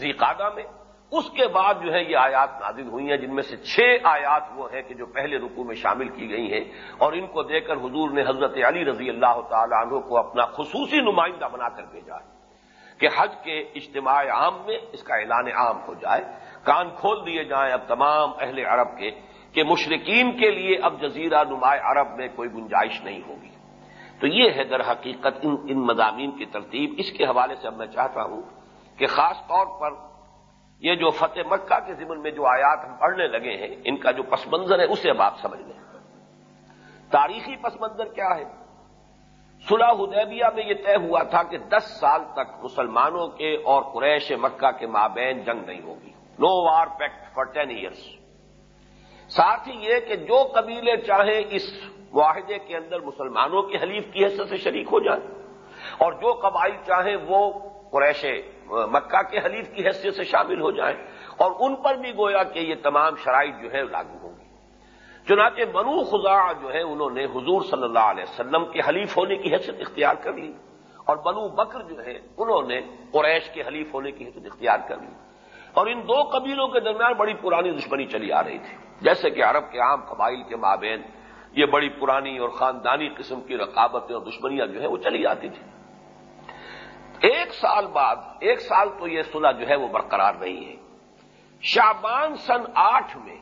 زیقادہ میں، اس کے بعد جو ہے یہ آیات نازل ہوئی ہیں، جن میں سے چھ آیات وہ ہیں کہ جو پہلے رکوع میں شامل کی گئی ہیں، اور ان کو دے کر حضور نے حضرت علی رضی اللہ تعالی عنہ کو اپنا خصوصی نمائندہ بنا کر بھیجا ہے کہ حج کے اجتماع عام میں اس کا اعلان عام ہو جائے، کان کھول دیے جائیں اب تمام اہل عرب کے کہ مشرقین کے لیے اب جزیرہ نماء عرب میں کوئی گنجائش نہیں ہوگی۔ تو یہ ہے در حقیقت ان ان مضامین کی ترتیب۔ اس کے حوالے سے اب میں چاہتا ہوں کہ خاص طور پر یہ جو فتح مکہ کے ضمن میں جو آیات ہم پڑھنے لگے ہیں، ان کا جو پس منظر ہے، اسے اب آپ سمجھ لیں۔ تاریخی پس منظر کیا ہے؟ صلح حدیبیہ میں یہ طے ہوا تھا کہ دس سال تک مسلمانوں کے اور قریش مکہ کے مابین جنگ نہیں ہوگی۔ No war pact for ten years ساتھ ہی یہ کہ جو قبیلے چاہیں اس معاہدے کے اندر مسلمانوں کی حلیف کی حیثیت سے شریک ہو جائیں، اور جو قبائل چاہیں وہ قریش مکہ کے حلیف کی حیثیت سے شامل ہو جائیں اور ان پر بھی گویا کہ یہ تمام شرائط جو ہے لاگو ہوں گی۔ چنانچہ بنو خزا جو ہے انہوں نے حضور صلی اللہ علیہ وسلم کے حلیف ہونے کی حیثیت اختیار کر لی اور بنو بکر جو ہے انہوں نے قریش کے حلیف ہونے کی حیثیت اختیار کر لی۔ اور ان دو قبیلوں کے درمیان بڑی پرانی دشمنی چلی آ رہی تھی۔ جیسے کہ عرب کے عام قبائل کے مابین یہ بڑی پرانی اور خاندانی قسم کی رقابتیں اور دشمنیاں جو ہے وہ چلی آتی تھی ایک سال بعد، ایک سال تو یہ صلح جو ہے وہ برقرار رہی ہے۔ شابان سن آٹھ میں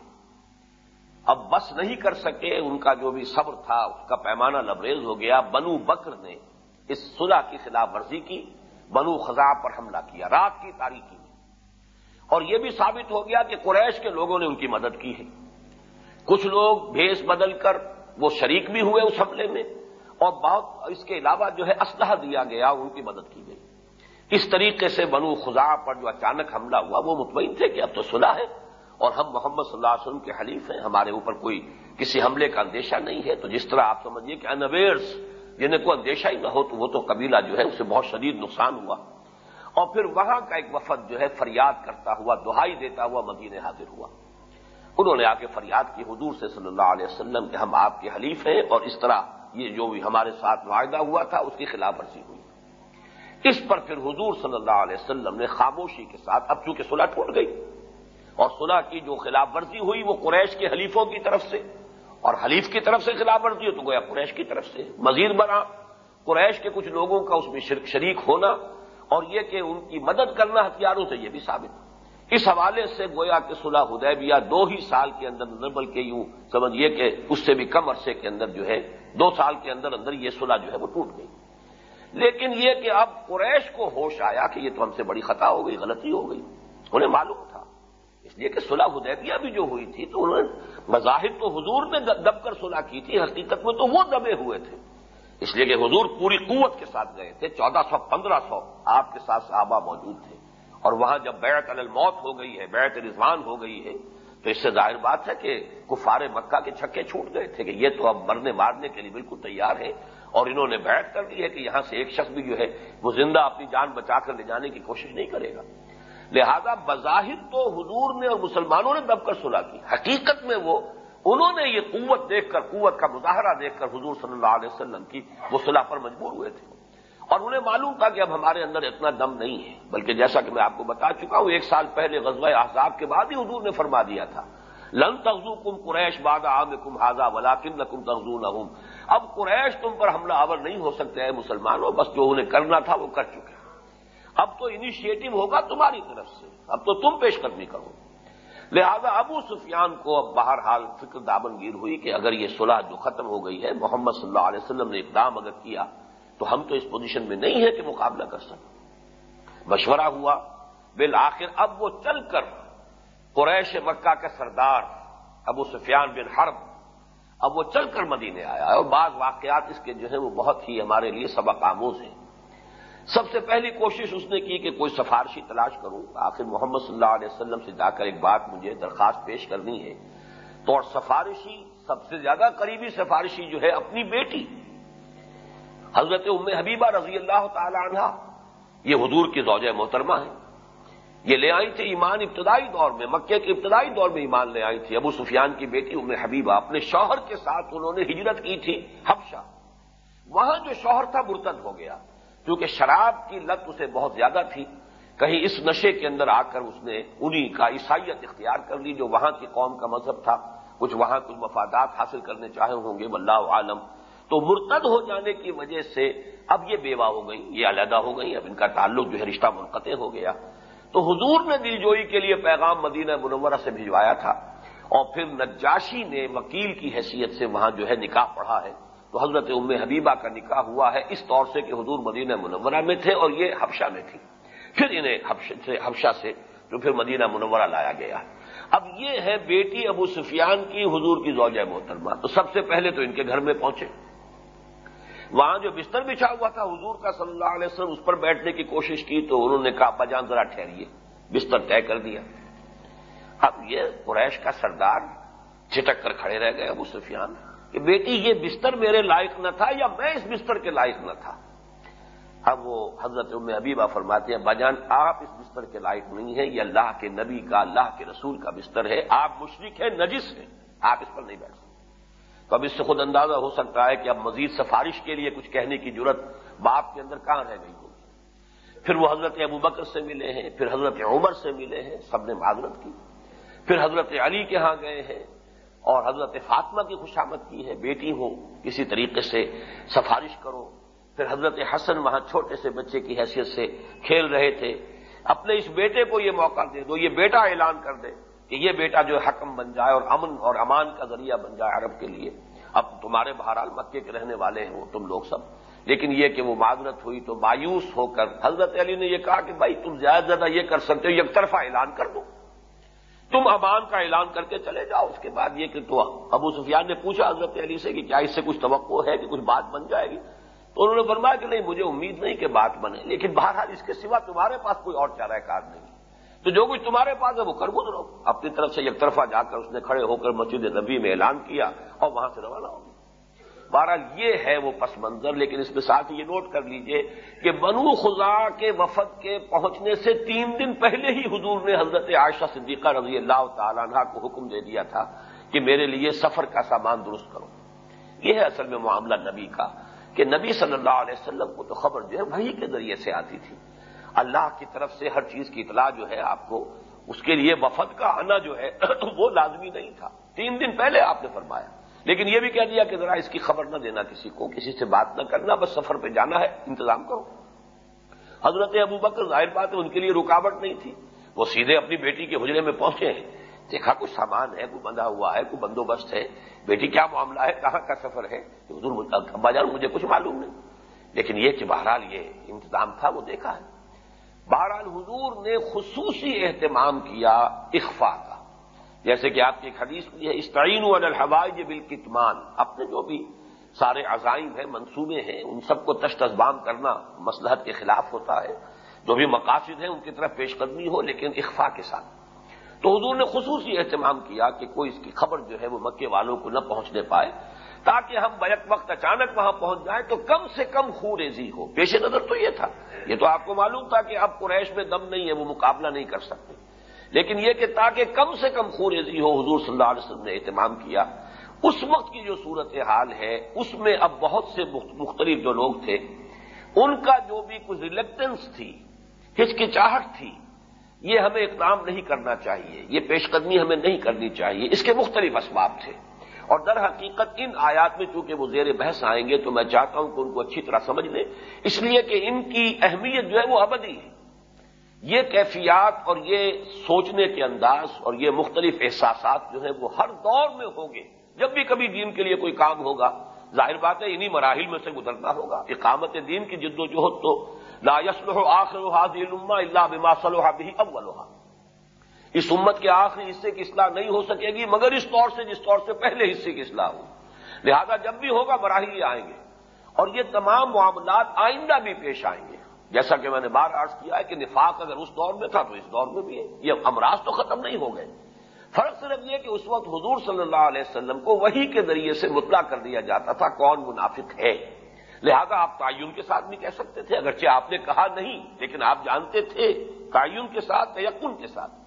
اب بس نہیں کر سکے، ان کا جو بھی صبر تھا اس کا پیمانہ لبریز ہو گیا۔ بنو بکر نے اس صلح کی خلاف ورزی کی، بنو خزاں پر حملہ کیا، رات کی تاریخی میں۔ اور یہ بھی ثابت ہو گیا کہ قریش کے لوگوں نے ان کی مدد کی ہے۔ کچھ لوگ بھیس بدل کر وہ شریک بھی ہوئے اس حملے میں، اور بہت اس کے علاوہ جو ہے اسلحہ دیا گیا، ان کی مدد کی گئی۔ اس طریقے سے بنو خزا پر جو اچانک حملہ ہوا، وہ مطمئن تھے کہ اب تو صلح ہے۔ اور ہم محمد صلی اللہ علیہ وسلم کے حلیف ہیں، ہمارے اوپر کوئی کسی حملے کا اندیشہ نہیں ہے۔ تو جس طرح آپ سمجھیے کہ انویئرس جنہیں کوئی اندیشہ ہی نہ ہو، تو وہ تو قبیلہ جو ہے اسے بہت شدید نقصان ہوا۔ اور پھر وہاں کا ایک وفد جو ہے، فریاد کرتا ہوا، دہائی دیتا ہوا مدینے حاضر ہوا۔ انہوں نے آ کے فریاد کی، حضور سے صلی اللہ علیہ وسلم کہ ہم آپ کے حلیف ہیں۔ اور اس طرح یہ جو بھی ہمارے ساتھ معاہدہ ہوا تھا، اس کی خلاف ورزی ہوئی۔ اس پر پھر حضور صلی اللہ علیہ وسلم نے خاموشی کے ساتھ، اب چونکہ صلح ٹوٹ گئی، اور صلح کی جو خلاف ورزی ہوئی وہ قریش کے حلیفوں کی طرف سے، اور حلیف کی طرف سے خلاف ورزی ہو تو گویا قریش کی طرف سے مزید بنا۔ قریش کے کچھ لوگوں کا اس میں شریک ہونا اور یہ کہ ان کی مدد کرنا ہتھیاروں سے یہ بھی ثابت۔ اس حوالے سے گویا کہ صلح ہدیبیہ دو ہی سال کے اندر اندر بلکہ یوں سمجھیے کہ اس سے بھی کم عرصے کے اندر جو ہے، دو سال کے اندر اندر یہ صلح جو ہے وہ ٹوٹ گئی۔ لیکن یہ کہ اب قریش کو ہوش آیا کہ یہ تو ہم سے بڑی خطا ہو گئی، غلطی ہو گئی۔ انہیں معلوم تھا۔ اس لیے کہ صلح حدیبیہ بھی جو ہوئی تھی تو انہوں نے مظاہر تو حضور نے دب کر صلح کی تھی، حقیقت میں تو وہ دبے ہوئے تھے۔ اس لیے کہ حضور پوری قوت کے ساتھ گئے تھے، چودہ سو، پندرہ سو آپ کے ساتھ صحابہ موجود تھے۔ اور وہاں جب بیعت الموت ہو گئی ہے، بیعت رضوان ہو گئی ہے، تو اس سے ظاہر بات ہے کہ کفار مکہ کے چھکے چھوٹ گئے تھے کہ یہ تو اب مرنے، مارنے کے لیے بالکل تیار ہے اور انہوں نے بیٹھ کر دی ہے کہ یہاں سے ایک شخص بھی جو ہے وہ زندہ اپنی جان بچا کر لے جانے کی کوشش نہیں کرے گا۔ لہذا بظاہر تو حضور نے اور مسلمانوں نے دب کر سلا کی۔ حقیقت میں وہ، انہوں نے یہ قوت دیکھ کر، قوت کا مظاہرہ دیکھ کر حضور صلی اللہ علیہ وسلم کی وہ صلاح پر مجبور ہوئے تھے۔ اور انہیں معلوم تھا کہ اب ہمارے اندر اتنا دم نہیں ہے، بلکہ جیسا کہ میں آپ کو بتا چکا ہوں، ایک سال پہلے غزوہ احزاب کے بعد ہی حضور نے فرما دیا تھا۔ لن تغزو کم قریش باد عام کم حاضہ ولاکن کم تغزو نہ اب قریش تم پر حملہ آور نہیں ہو سکتے ہیں مسلمانوں، بس جو انہیں کرنا تھا وہ کر چکے اب تو انیشیٹو ہوگا تمہاری طرف سے۔ اب تو تم پیش قدمی کرو۔ لہذا ابو سفیان کو اب بہرحال فکر دامن گیر ہوئی کہ اگر یہ صلح جو ختم ہو گئی ہے، محمد صلی اللہ علیہ وسلم نے اقدام اگر کیا، تو ہم تو اس پوزیشن میں نہیں ہے کہ مقابلہ کر سکیں۔ مشورہ ہوا۔ بالآخر اب وہ چل کر قریش مکہ کے سردار ابو سفیان بن حرب اب وہ چل کر مدینے آیا ہے اور بعض واقعات اس کے جو ہیں وہ بہت ہی ہمارے لیے سبق آموز ہیں۔ سب سے پہلی کوشش اس نے کی کہ کوئی سفارشی تلاش کروں۔ آخر محمد صلی اللہ علیہ وسلم سے جا کر ایک بات مجھے درخواست پیش کرنی ہے۔ تو اور سفارشی، سب سے زیادہ قریبی سفارشی جو ہے اپنی بیٹی، حضرت ام حبیبہ رضی اللہ تعالی عنہ، یہ حضور کی زوجہ محترمہ ہیں۔ یہ لے آئی تھی ایمان ابتدائی دور میں، مکے کے ابتدائی دور میں ایمان لے آئی تھی۔ ابو سفیان کی بیٹی ام حبیبہ اپنے شوہر کے ساتھ انہوں نے ہجرت کی تھی، حبشہ۔ وہاں جو شوہر تھا مرتد ہو گیا، کیونکہ شراب کی لت اسے بہت زیادہ تھی۔ کہیں اس نشے کے اندر آ کر اس نے انہی کا عیسائیت اختیار کر لی جو وہاں کی قوم کا مذہب تھا۔ کچھ وہاں کچھ مفادات حاصل کرنے چاہے ہوں گے، واللہ عالم تو مرتد ہو جانے کی وجہ سے اب یہ بیوہ ہو گئی یہ علیحدہ ہو گئی اب ان کا تعلق جو ہے رشتہ منقطع ہو گیا۔ تو حضور نے دل جوئی کے لیے پیغام مدینہ منورہ سے بھجوایا تھا اور پھر نجاشی نے وکیل کی حیثیت سے وہاں جو ہے نکاح پڑھا ہے تو حضرت ام حبیبہ کا نکاح ہوا ہے اس طور سے کہ حضور مدینہ منورہ میں تھے اور یہ حبشہ میں تھی۔ پھر انہیں حبشہ سے جو پھر مدینہ منورہ لایا گیا۔ اب یہ ہے بیٹی ابو سفیان کی حضور کی زوجہ محترمہ۔ تو سب سے پہلے تو ان کے گھر میں پہنچے۔ وہاں جو بستر بچھا ہوا تھا حضور کا صلی اللہ علیہ وسلم، اس پر بیٹھنے کی کوشش کی تو انہوں نے کہا بجان ذرا ٹھہریے، بستر طے کر دیا. اب یہ قریش کا سردار چھٹک کر کھڑے رہ گئے، ابو سفیان، کہ بیٹی، یہ بستر میرے لائق نہ تھا یا میں اس بستر کے لائق نہ تھا؟ اب وہ حضرت ام حبیبہ فرماتے ہیں بجان آپ اس بستر کے لائق نہیں ہیں، یہ اللہ کے نبی کا، اللہ کے رسول کا بستر ہے، آپ مشرق ہیں، نجس ہیں، آپ اس پر نہیں بیٹھ سکتے. تو اب اس سے خود اندازہ ہو سکتا ہے کہ اب مزید سفارش کے لیے کچھ کہنے کی ضرورت باپ کے اندر کہاں رہ گئی ہوگی؟ پھر وہ حضرت ابو بکر سے ملے ہیں، پھر حضرت عمر سے ملے ہیں، سب نے معذرت کی۔ پھر حضرت علی کے ہاں گئے ہیں اور حضرت فاطمہ کی خوشامد کی ہے، بیٹی ہو کسی طریقے سے سفارش کرو۔ پھر حضرت حسن وہاں چھوٹے سے بچے کی حیثیت سے کھیل رہے تھے۔ اپنے اس بیٹے کو یہ موقع دے دو، یہ بیٹا اعلان کر دے۔ کہ یہ بیٹا جو حکم بن جائے اور امن اور امان کا ذریعہ بن جائے عرب کے لیے، اب تمہارے بہرحال مکے کے رہنے والے ہیں وہ، تم لوگ سب۔ لیکن یہ کہ وہ معذرت ہوئی تو مایوس ہو کر حضرت علی نے یہ کہا کہ بھائی تم زیادہ زیادہ یہ کر سکتے ہو، یک طرفہ اعلان کر دو۔ تم امان کا اعلان کر کے چلے جاؤ۔ اس کے بعد یہ کہ تو ابو سفیان نے پوچھا حضرت علی سے کہ کیا اس سے کچھ توقع ہے کہ کچھ بات بن جائے گی؟ تو انہوں نے فرمایا کہ نہیں، مجھے امید نہیں کہ بات بنے، لیکن بہرحال اس کے سوا تمہارے پاس کوئی اور چارہ کار نہیں۔ تو جو کچھ تمہارے پاس ہے وہ کر گزرو اپنی طرف سے ایک طرفہ جا کر اس نے کھڑے ہو کر مسجد نبی میں اعلان کیا اور وہاں سے روانہ ہو بہرحال یہ ہے وہ پس منظر، لیکن اس کے ساتھ یہ نوٹ کر لیجیے کہ بنو خزا کے وفد کے پہنچنے سے تین دن پہلے ہی حضور نے حضرت عائشہ صدیقہ رضی اللہ تعالیٰ عنہ کو حکم دے دیا تھا کہ میرے لیے سفر کا سامان درست کرو۔ یہ ہے اصل میں معاملہ نبی کا کہ نبی صلی اللہ علیہ وسلم کو تو خبر جو ہے وہی کے ذریعے سے آتی تھی۔ اللہ کی طرف سے ہر چیز کی اطلاع جو ہے آپ کو اس کے لیے وفد کا آنا جو ہے وہ لازمی نہیں تھا۔ تین دن پہلے آپ نے فرمایا۔ لیکن یہ بھی کہہ دیا کہ ذرا اس کی خبر نہ دینا کسی کو، کسی سے بات نہ کرنا، بس سفر پہ جانا ہے، انتظام کرو۔ حضرت ابو بکر ظاہر بات ہے، ان کے لیے رکاوٹ نہیں تھی۔ وہ سیدھے اپنی بیٹی کے حجرے میں پہنچے ہیں۔ دیکھا، کچھ سامان ہے، کوئی بندھا ہوا ہے، کوئی بندوبست ہے۔ بیٹی، کیا معاملہ ہے؟ کہاں کا سفر ہے؟ حضور ابا جان، مجھے کچھ معلوم نہیں۔ لیکن یہ کہ بہرحال یہ انتظام تھا، وہ دیکھا ہے۔ بہرحال حضور نے خصوصی اہتمام کیا اخفا کا۔ جیسے کہ آپ کی ایک حدیث بھی ہے استعین الحوائج بالکتمان۔ اپنے جو بھی سارے عزائم ہیں، منصوبے ہیں، ان سب کو تشت ازبام کرنا مسلحت کے خلاف ہوتا ہے۔ جو بھی مقاصد ہیں، ان کی طرف پیش قدمی ہو، لیکن اخفا کے ساتھ۔ تو حضور نے خصوصی اہتمام کیا کہ کوئی اس کی خبر جو ہے وہ مکے والوں کو نہ پہنچنے پائے۔ تاکہ ہم بیک وقت اچانک وہاں پہنچ جائیں تو کم سے کم خوریزی ہو۔ پیش نظر تو یہ تھا۔ یہ تو آپ کو معلوم تھا کہ اب قریش میں دم نہیں ہے، وہ مقابلہ نہیں کر سکتے۔ لیکن یہ کہ تاکہ کم سے کم خوریزی ہو، حضور صلی اللہ علیہ وسلم نے اہتمام کیا۔ اس وقت کی جو صورت حال ہے، اس میں اب بہت سے مختلف جو لوگ تھے، ان کا جو بھی کچھ ریلیکٹنس تھی، ہچکچاہٹ تھی، یہ ہمیں اقدام نہیں کرنا چاہیے۔ یہ پیش قدمی ہمیں نہیں کرنی چاہیے۔ اس کے مختلف اسباب تھے۔ اور در حقیقت ان آیات میں چونکہ وہ زیر بحث آئیں گے تو میں چاہتا ہوں کہ ان کو اچھی طرح سمجھ لیں۔ اس لیے کہ ان کی اہمیت جو ہے وہ ابدی ہے۔ یہ کیفیات اور یہ سوچنے کے انداز اور یہ مختلف احساسات جو ہیں وہ ہر دور میں ہوں گے۔ جب بھی کبھی دین کے لیے کوئی کام ہوگا، ظاہر بات ہے انہی مراحل میں سے گزرنا ہوگا۔ اقامت دین کی جد و جہد تو لا یسل آخر حاضر اللہ بما صلح بھی اولوہا اس امت کے آخری حصے کی اصلاح نہیں ہو سکے گی، مگر اس طور سے جس طور سے پہلے حصے کی اصلاح ہو۔ لہذا جب بھی ہوگا مراحل آئیں گے۔ اور یہ تمام معاملات آئندہ بھی پیش آئیں گے۔ جیسا کہ میں نے بار عرض کیا ہے کہ نفاق اگر اس دور میں تھا تو اس دور میں بھی ہے۔ یہ امراض تو ختم نہیں ہو گئے۔ فرق صرف یہ کہ اس وقت حضور صلی اللہ علیہ وسلم کو وہی کے ذریعے سے مطلع کر دیا جاتا تھا کون منافق ہے۔ لہذا آپ تعین کے ساتھ بھی کہہ سکتے تھے، اگرچہ آپ نے کہا نہیں، لیکن آپ جانتے تھے تعین کے ساتھ یقن کے ساتھ۔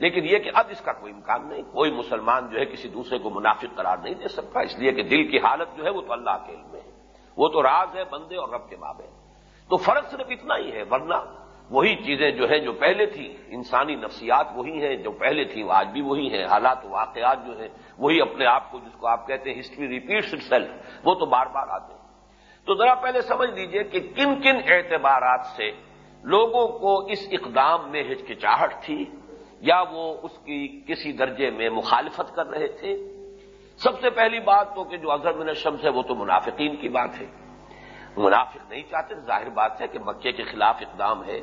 لیکن یہ کہ اب اس کا کوئی امکان نہیں، کوئی مسلمان جو ہے کسی دوسرے کو منافق قرار نہیں دے سکتا، اس لیے کہ دل کی حالت جو ہے وہ تو اللہ کے علم میں ہے۔ وہ تو راز ہے بندے اور رب کے مابے تو فرق صرف اتنا ہی ہے، ورنہ وہی چیزیں جو ہیں جو پہلے تھیں، انسانی نفسیات وہی ہیں جو پہلے تھیں، وہ آج بھی وہی ہیں۔ حالات واقعات جو ہیں، وہی اپنے آپ کو جس کو آپ کہتے ہیں ہسٹری ریپیٹس اٹ سیلف وہ تو بار بار آتے ہیں۔ تو ذرا پہلے سمجھ لیجیے کہ کن کن اعتبارات سے لوگوں کو اس اقدام میں ہچکچاہٹ تھی۔ یا وہ اس کی کسی درجے میں مخالفت کر رہے تھے؟ سب سے پہلی بات تو کہ جو اظہر من الشمس ہے وہ تو منافقین کی بات ہے۔ منافق نہیں چاہتے، ظاہر بات ہے کہ مکے کے خلاف اقدام ہے۔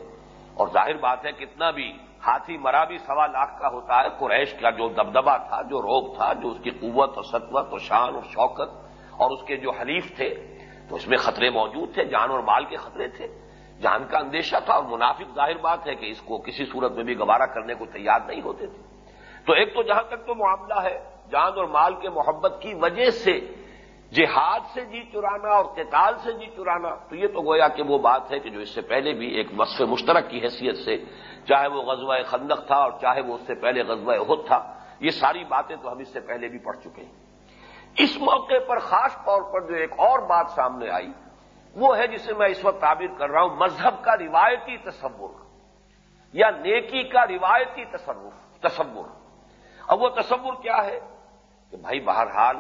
اور ظاہر بات ہے کتنا بھی ہاتھی مرا بھی سوا لاکھ کا ہوتا ہے، قریش کا جو دبدبا تھا، جو روگ تھا، جو اس کی قوت اور سطوت اور شان اور شوکت اور اس کے جو حلیف تھے، تو اس میں خطرے موجود تھے، جان اور مال کے خطرے تھے۔ جان کا اندیشہ تھا اور منافق ظاہر بات ہے کہ اس کو کسی صورت میں بھی گوارا کرنے کو تیار نہیں ہوتے تھے۔ تو ایک تو جہاں تک تو معاملہ ہے، جان اور مال کے محبت کی وجہ سے جہاد سے جی چرانا اور قتال سے جی چرانا، تو یہ تو گویا کہ وہ بات ہے کہ جو اس سے پہلے بھی ایک وصف مشترک کی حیثیت سے، چاہے وہ غزوہ خندق تھا اور چاہے وہ اس سے پہلے غزوہ عہد تھا، یہ ساری باتیں تو ہم اس سے پہلے بھی پڑھ چکے ہیں۔ اس موقع پر خاص طور پر جو ایک اور بات سامنے آئی وہ ہے جسے میں اس وقت تعبیر کر رہا ہوں، مذہب کا روایتی تصور یا نیکی کا روایتی تصور تصور۔ اب وہ تصور کیا ہے؟ کہ بھائی بہرحال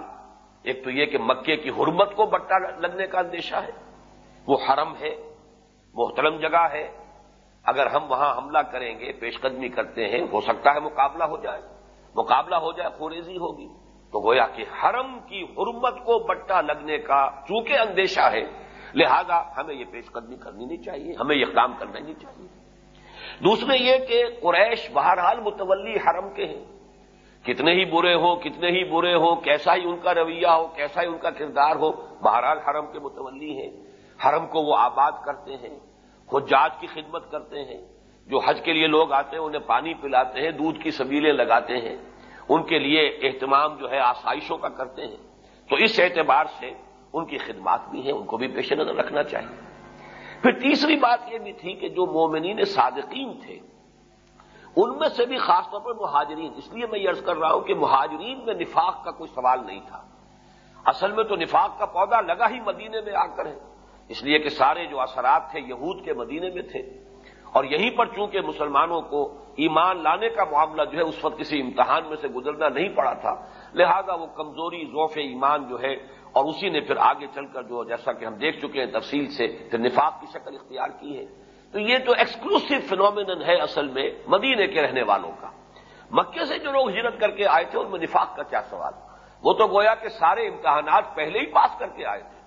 ایک تو یہ کہ مکے کی حرمت کو بٹا لگنے کا اندیشہ ہے، وہ حرم ہے، محترم جگہ ہے۔ اگر ہم وہاں حملہ کریں گے پیش قدمی کرتے ہیں، ہو سکتا ہے مقابلہ ہو جائے۔ مقابلہ ہو جائے، خوریزی ہوگی۔ تو گویا کہ حرم کی حرمت کو بٹا لگنے کا چونکہ اندیشہ ہے لہذا ہمیں یہ پیش قدمی کرنی نہیں چاہیے، ہمیں یہ کام کرنا نہیں چاہیے۔ دوسرے یہ کہ قریش بہرحال متولی حرم کے ہیں۔ کتنے ہی برے ہوں، کتنے ہی برے ہوں، کیسا ہی ان کا رویہ ہو، کیسا ہی ان کا کردار ہو، بہرحال حرم کے متولی ہیں۔ حرم کو وہ آباد کرتے ہیں حجاج کی خدمت کرتے ہیں۔ جو حج کے لیے لوگ آتے ہیں، انہیں پانی پلاتے ہیں، دودھ کی سبیلیں لگاتے ہیں۔ ان کے لیے اہتمام جو ہے، آسائشوں کا کرتے ہیں۔ تو اس اعتبار سے ان کی خدمات بھی ہیں، ان کو بھی پیش نظر رکھنا چاہیے۔ پھر تیسری بات یہ بھی تھی کہ جو مومنین صادقین تھے، ان میں سے بھی خاص طور پر مہاجرین، اس لیے میں یہ عرض کر رہا ہوں کہ مہاجرین میں نفاق کا کوئی سوال نہیں تھا۔ اصل میں تو نفاق کا پودا لگا ہی مدینے میں آ کر ہے۔ اس لیے کہ سارے جو اثرات تھے یہود کے مدینے میں تھے۔ اور یہیں پر چونکہ مسلمانوں کو ایمان لانے کا معاملہ جو ہے، اس وقت کسی امتحان میں سے گزرنا نہیں پڑا تھا، لہذا وہ کمزوری ذوف ایمان جو ہے اور اسی نے پھر آگے چل کر جو جیسا کہ ہم دیکھ چکے ہیں تفصیل سے، پھر نفاق کی شکل اختیار کی ہے۔ تو یہ تو ایکسکلوسو فینومین ہے اصل میں مدینے کے رہنے والوں کا۔ مکے سے جو لوگ ہجرت کر کے آئے تھے، ان میں نفاق کا کیا سوال؟ وہ تو گویا کہ سارے امتحانات پہلے ہی پاس کر کے آئے تھے۔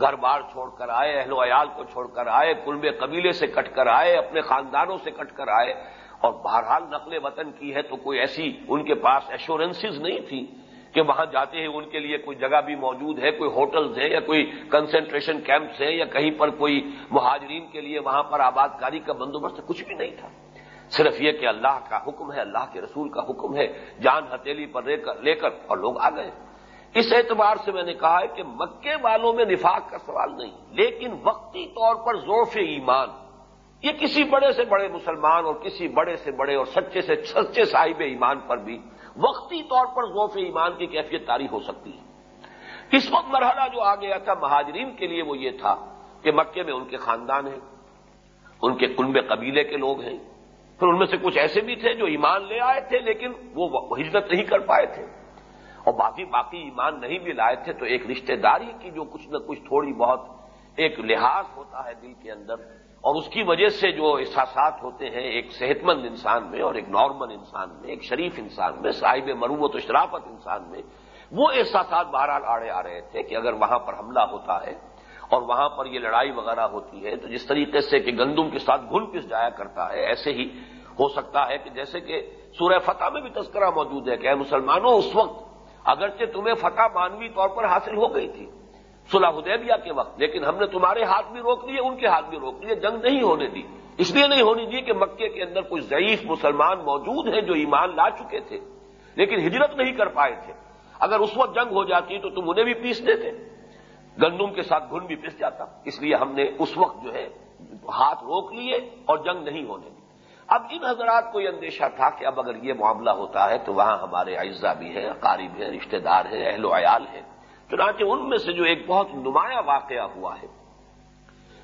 گھر بار چھوڑ کر آئے، اہل و عیال کو چھوڑ کر آئے کلب قبیلے سے کٹ کر آئے، اپنے خاندانوں سے کٹ کر آئے۔ اور بہرحال نقل وطن کی ہے تو کوئی ایسی ان کے پاس ایشورنسز نہیں تھی۔ کہ وہاں جاتے ہیں، ان کے لیے کوئی جگہ بھی موجود ہے، کوئی ہوٹلز ہیں یا کوئی کنسنٹریشن کیمپس ہیں یا کہیں پر کوئی مہاجرین کے لیے وہاں پر آباد کاری کا بندوبست، کچھ بھی نہیں تھا۔ صرف یہ کہ اللہ کا حکم ہے، اللہ کے رسول کا حکم ہے، جان ہتیلی پر لے کر اور لوگ آ گئے۔ اس اعتبار سے میں نے کہا ہے کہ مکے والوں میں نفاق کا سوال نہیں، لیکن وقتی طور پر ذوف ایمان۔ یہ کسی بڑے سے بڑے مسلمان اور کسی بڑے سے بڑے اور سچے سے سچے صاحب ایمان پر بھی وقتی طور پر ذوف ایمان کی کیفیت تاری ہو سکتی ہے۔ اس وقت مرحلہ جو آ گیا تھا مہاجرین کے لیے وہ یہ تھا کہ مکے میں ان کے خاندان ہیں، ان کے کنبے قبیلے کے لوگ ہیں۔ پھر ان میں سے کچھ ایسے بھی تھے جو ایمان لے آئے تھے لیکن وہ ہجرت نہیں کر پائے تھے۔ اور باقی باقی ایمان نہیں بھی لائے تھے تو ایک رشتہ داری کی جو کچھ نہ کچھ تھوڑی بہت ایک لحاظ ہوتا ہے دل کے اندر۔ اور اس کی وجہ سے جو احساسات ہوتے ہیں ایک صحت مند انسان میں اور ایک نارمل انسان میں، ایک شریف انسان میں، صاحب مروت و شرافت انسان میں، وہ احساسات بہرحال آڑے آ رہے تھے کہ اگر وہاں پر حملہ ہوتا ہے اور وہاں پر یہ لڑائی وغیرہ ہوتی ہے تو جس طریقے سے کہ گندم کے ساتھ گھل پس جایا کرتا ہے، ایسے ہی ہو سکتا ہے کہ جیسے کہ سورہ فتح میں بھی تذکرہ موجود ہے کہ اے مسلمانوں، اس وقت اگرچہ تمہیں فتح مانوی طور پر حاصل ہو گئی تھی صلح حدیبیہ کے وقت، لیکن ہم نے تمہارے ہاتھ بھی روک لیے ان کے ہاتھ بھی روک لیے جنگ نہیں ہونے دی۔ اس لیے نہیں ہونی دی کہ مکے کے اندر کچھ ضعیف مسلمان موجود ہیں جو ایمان لا چکے تھے، لیکن ہجرت نہیں کر پائے تھے۔ اگر اس وقت جنگ ہو جاتی تو تم انہیں بھی پیس دیتے۔ گندم کے ساتھ گھن بھی پس جاتا۔ اس لیے ہم نے اس وقت جو ہے ہاتھ روک لیے اور جنگ نہیں ہونے دی۔ اب ان حضرات کو یہ اندیشہ تھا کہ اب اگر یہ معاملہ ہوتا ہے تو وہاں ہمارے اعزا بھی ہیں قارب ہیں، رشتہ دار ہیں، اہل و عیال ہیں۔ چنانچہ ان میں سے جو ایک بہت نمایاں واقعہ ہوا ہے،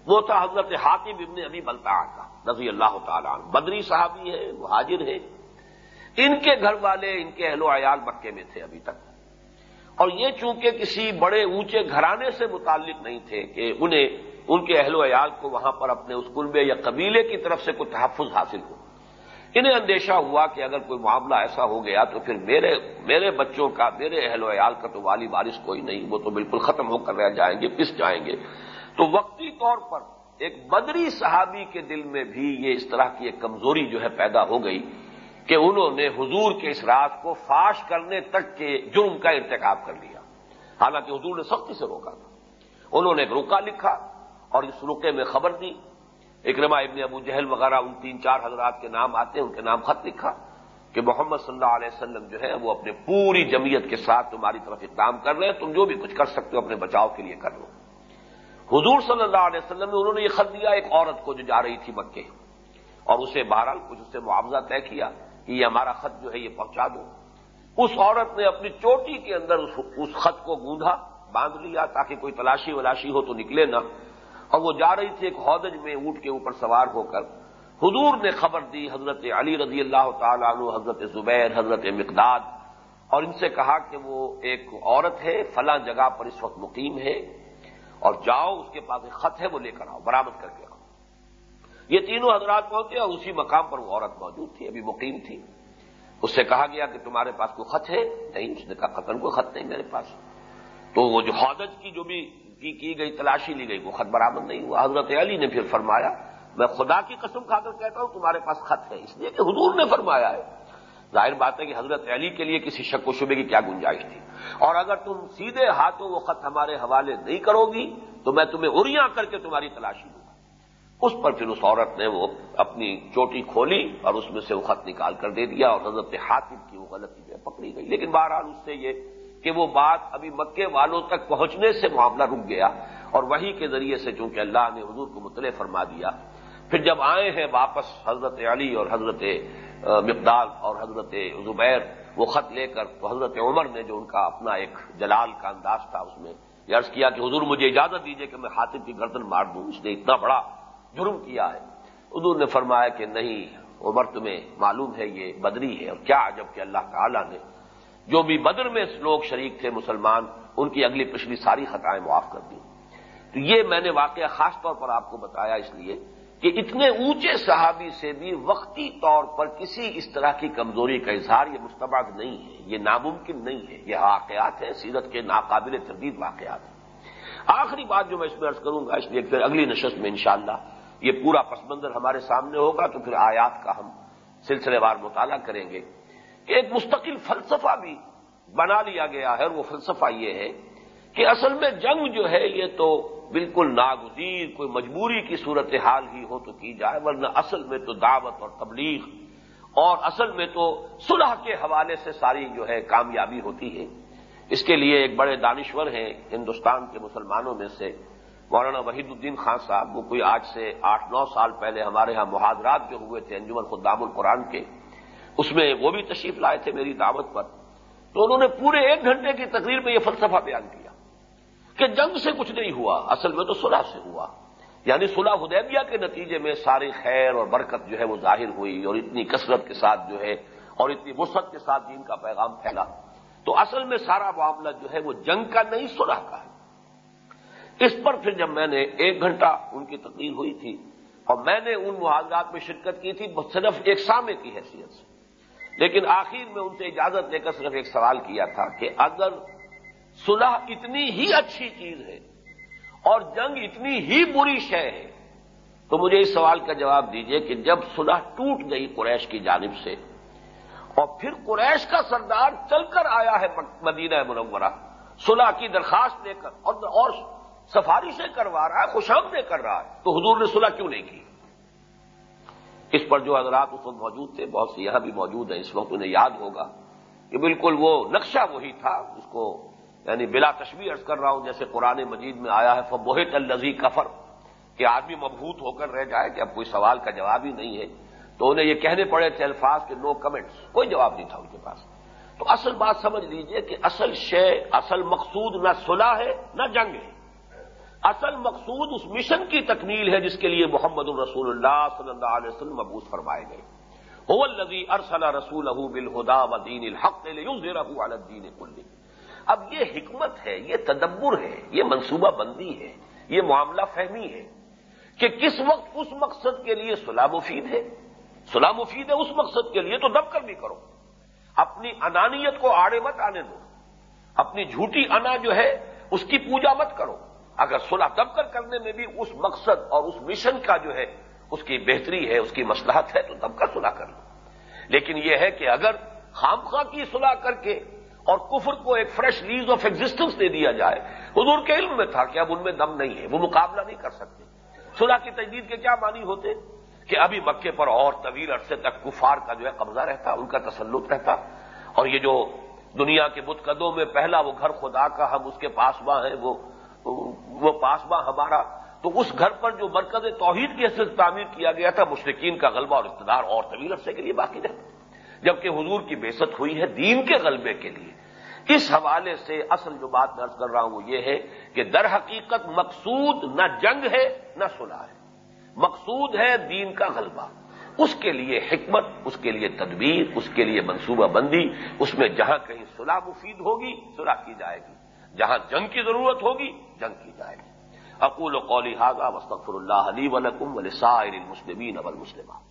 وہ تھا حضرت حاطب ابن ابھی بلتا کا، رضی اللہ تعالیٰ بدری صحابی ہے وہ ہے ان کے گھر والے، ان کے اہل و عیال مکے میں تھے ابھی تک۔ اور یہ چونکہ کسی بڑے اونچے گھرانے سے متعلق نہیں تھے کہ انہیں، ان کے اہل و عیال کو وہاں پر اپنے اس کنبے یا قبیلے کی طرف سے کوئی تحفظ حاصل ہو۔ انہیں اندیشہ ہوا کہ اگر کوئی معاملہ ایسا ہو گیا تو پھر میرے میرے بچوں کا، میرے اہل و عیال کا تو والی بارش کوئی نہیں، وہ تو بالکل ختم ہو کر رہ جائیں گے، پس جائیں گے۔ تو وقتی طور پر ایک بدری صحابی کے دل میں بھی یہ اس طرح کی ایک کمزوری جو ہے پیدا ہو گئی کہ انہوں نے حضور کے اس راز کو فاش کرنے تک کے جرم کا ارتکاب کر لیا۔ حالانکہ حضور نے سختی سے روکا تھا۔ انہوں نے ایک روکا لکھا اور اس رکے میں خبر دی اکرما ابن ابو جہل وغیرہ ان تین چار حضرات کے نام آتے ہیں، ان کے نام خط لکھا۔ کہ محمد صلی اللہ علیہ وسلم جو ہے وہ اپنے پوری جمعیت کے ساتھ تمہاری طرف اقدام کر رہے ہیں، تم جو بھی کچھ کر سکتے ہو اپنے بچاؤ کے لیے کر لو۔ حضور صلی اللہ علیہ وسلم نے انہوں نے یہ خط دیا ایک عورت کو جو جا رہی تھی مکے۔ اور اسے بہرحال کچھ اسے معاوضہ طے کیا کہ یہ ہمارا خط جو ہے یہ پہنچا دو۔ اس عورت نے اپنی چوٹی کے اندر اس خط کو گوندھا، باندھ لیا تاکہ کوئی تلاشی ولاشی ہو تو نکلے نہ۔ اور وہ جا رہی تھی ایک ہودج میں اونٹ کے اوپر سوار ہو کر۔ حضور نے خبر دی حضرت علی رضی اللہ تعالیٰ عنہ، حضرت زبیر، حضرت مقداد، اور ان سے کہا کہ وہ ایک عورت ہے، فلاں جگہ پر اس وقت مقیم ہے، اور جاؤ، اس کے پاس ایک خط ہے، وہ لے کر آؤ، برامد کر کے آؤ۔ یہ تینوں حضرات پہنچے اور اسی مقام پر وہ عورت موجود تھی، ابھی مقیم تھی۔ اس سے کہا گیا کہ تمہارے پاس کوئی خط ہے؟ نہیں، اس نے کہا قطن کوئی خط نہیں میرے پاس۔ تو وہ جو حودج کی جو بھی کی کی گئی، تلاشی لی گئی، وہ خط برامد نہیں ہوا۔ حضرت علی نے پھر فرمایا، میں خدا کی قسم کھا کر کہتا ہوں، تمہارے پاس خط ہے۔ اس لیے کہ حضور نے فرمایا ہے۔ ظاہر بات ہے کہ حضرت علی کے لیے کسی شک و شبے کی کیا گنجائش تھی۔ اور اگر تم سیدھے ہاتھوں وہ خط ہمارے حوالے نہیں کرو گی، تو میں تمہیں اریاں کر کے تمہاری تلاشی دوں گا۔ اس پر پھر اس عورت نے وہ اپنی چوٹی کھولی اور اس میں سے وہ خط نکال کر دے دیا اور حضرت حاطب کی وہ غلطی جو ہے پکڑی گئی۔ لیکن بہرحال اس سے یہ کہ وہ بات ابھی مکے والوں تک پہنچنے سے معاملہ رک گیا اور وہی کے ذریعے سے چونکہ اللہ نے حضور کو مطلع فرما دیا۔ پھر جب آئے ہیں واپس حضرت علی اور حضرت مقدال اور حضرت زبیر، وہ خط لے کر تو حضرت عمر نے جو ان کا اپنا ایک جلال کا انداز تھا اس میں یہ عرض کیا کہ حضور مجھے اجازت دیجیے کہ میں حاطب کی گردن مار دوں۔ اس نے اتنا بڑا جرم کیا ہے۔ حضور نے فرمایا کہ نہیں، عمر تمہیں معلوم ہے، یہ بدری ہے اور کیا عجب کہ اللہ تعالی نے جو بھی بدر میں لوگ شریک تھے مسلمان، ان کی اگلی پچھلی ساری خطائیں معاف کر دی تو یہ میں نے واقعہ خاص طور پر آپ کو بتایا اس لیے کہ اتنے اونچے صحابی سے بھی وقتی طور پر کسی اس طرح کی کمزوری کا اظہار یہ مستبد نہیں ہے، یہ ناممکن نہیں ہے۔ یہ واقعات ہیں، سیرت کے ناقابل تردید واقعات ہیں۔ آخری بات جو میں اس میں عرض کروں گا اس لیے پھر اگلی نشست میں انشاءاللہ یہ پورا پس منظر ہمارے سامنے ہوگا تو پھر آیات کا ہم سلسلے وار مطالعہ کریں گے۔ کہ ایک مستقل فلسفہ بھی بنا لیا گیا ہے اور وہ فلسفہ یہ ہے کہ اصل میں جنگ جو ہے یہ تو بالکل ناگزیر، کوئی مجبوری کی صورت حال ہی ہو تو کی جائے، ورنہ اصل میں تو دعوت اور تبلیغ اور اصل میں تو صلح کے حوالے سے ساری جو ہے کامیابی ہوتی ہے۔ اس کے لیے ایک بڑے دانشور ہیں ہندوستان کے مسلمانوں میں سے۔ مولانا وحید الدین خان صاحب، وہ کوئی آج سے آٹھ نو سال پہلے ہمارے ہاں محاذرات جو ہوئے تھے انجمن خدام القرآن کے۔ اس میں وہ بھی تشریف لائے تھے میری دعوت پر۔ تو انہوں نے پورے ایک گھنٹے کی تقریر میں یہ فلسفہ بیان کیا کہ جنگ سے کچھ نہیں ہوا، اصل میں تو صلح سے ہوا۔ یعنی صلح حدیبیہ کے نتیجے میں ساری خیر اور برکت جو ہے وہ ظاہر ہوئی اور اتنی کثرت کے ساتھ جو ہے اور اتنی وسعت کے ساتھ دین کا پیغام پھیلا۔ تو اصل میں سارا معاملہ جو ہے وہ جنگ کا نہیں، صلح کا ہے۔ اس پر پھر جب میں نے ایک گھنٹہ ان کی تقریر ہوئی تھی اور میں نے ان معاذات میں شرکت کی تھی صرف ایک سامنے کی حیثیت سے۔ لیکن آخر میں ان سے اجازت لے کر صرف ایک سوال کیا تھا کہ اگر صلح اتنی ہی اچھی چیز ہے اور جنگ اتنی ہی بری شے ہے، تو مجھے اس سوال کا جواب دیجیے کہ جب صلح ٹوٹ گئی قریش کی جانب سے اور پھر قریش کا سردار چل کر آیا ہے مدینہ منورہ، صلح کی درخواست لے کر اور اور سفارشیں کروا رہا ہے، خوشامدیں کر رہا ہے، تو حضور نے صلح کیوں نہیں کی؟ اس پر جو حضرات اس وقت موجود تھے، بہت سے یہاں بھی موجود ہیں، اس وقت انہیں یاد ہوگا کہ بالکل وہ نقشہ وہی تھا، اس کو یعنی بلا تشبیہ عرض کر رہا ہوں، جیسے قرآن مجید میں آیا ہے فبوہت الزی کفر کہ آدمی مبہوت ہو کر رہ جائے کہ اب کوئی سوال کا جواب ہی نہیں ہے۔ تو انہیں یہ کہنے پڑے تھے الفاظ کے نو کمنٹس، کوئی جواب نہیں تھا ان کے پاس۔ تو اصل بات سمجھ لیجیے کہ اصل شے، اصل مقصود نہ صلح ہے، نہ جنگ ہے۔ اصل مقصود اس مشن کی تکمیل ہے جس کے لیے محمد الرسول اللہ صلی اللہ علیہ وسلم مبوس فرمائے گئے۔ الدی ارسل رسول بالہدا و دین الحق الدین کل اب یہ حکمت ہے، یہ تدبر ہے، یہ منصوبہ بندی ہے، یہ معاملہ فہمی ہے کہ کس وقت اس مقصد کے لیے صلاح مفید ہے۔ صلاح مفید ہے اس مقصد کے لیے تو دب کر بھی کرو۔ اپنی انانیت کو آڑے مت آنے دو۔ اپنی جھوٹی انا جو ہے، اس کی پوجا مت کرو۔ اگر صلح دب کر کرنے میں بھی اس مقصد اور اس مشن کا جو ہے، اس کی بہتری ہے، اس کی مسلحت ہے، تو دب کر صلح کر لو۔ لیکن یہ ہے کہ اگر خامخواہ کی صلح کر کے اور کفر کو ایک فریش لیز آف ایگزٹنس دے دیا جائے۔ حضور کے علم میں تھا کہ اب ان میں دم نہیں ہے، وہ مقابلہ نہیں کر سکتے۔ صلح کی تجدید کے کیا معنی ہوتے؟ کہ ابھی مکے پر اور طویل عرصے تک کفار کا جو ہے قبضہ رہتا، ان کا تسلط رہتا۔ اور یہ جو دنیا کے بتقدوں میں پہلا وہ گھر خدا کا ہم اس کے پاسباں ہیں، وہ وہ پاسباں ہمارا۔ تو اس گھر پر جو مرکز توحید کی حیثیت تعمیر کیا گیا تھا مشرقین کا غلبہ اور اقتدار اور طویل عرصے کے لیے باقی رہتا جبکہ حضور کی بےست ہوئی ہے دین کے غلبے کے لیے۔ اس حوالے سے اصل جو بات درج کر رہا ہوں وہ یہ ہے کہ در حقیقت مقصود نہ جنگ ہے، نہ صلح ہے۔ مقصود ہے دین کا غلبہ۔ اس کے لیے حکمت، اس کے لیے تدبیر، اس کے لیے منصوبہ بندی، اس میں جہاں کہیں صلح مفید ہوگی، صلح کی جائے گی۔ جہاں جنگ کی ضرورت ہوگی، جنگ کی جائے گی۔ اقول و قولی حاضہ وسطر اللہ علی ولکم ولسائر المسلمین اب المسلمات